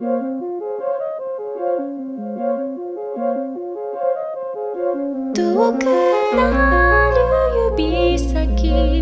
遠くなる指先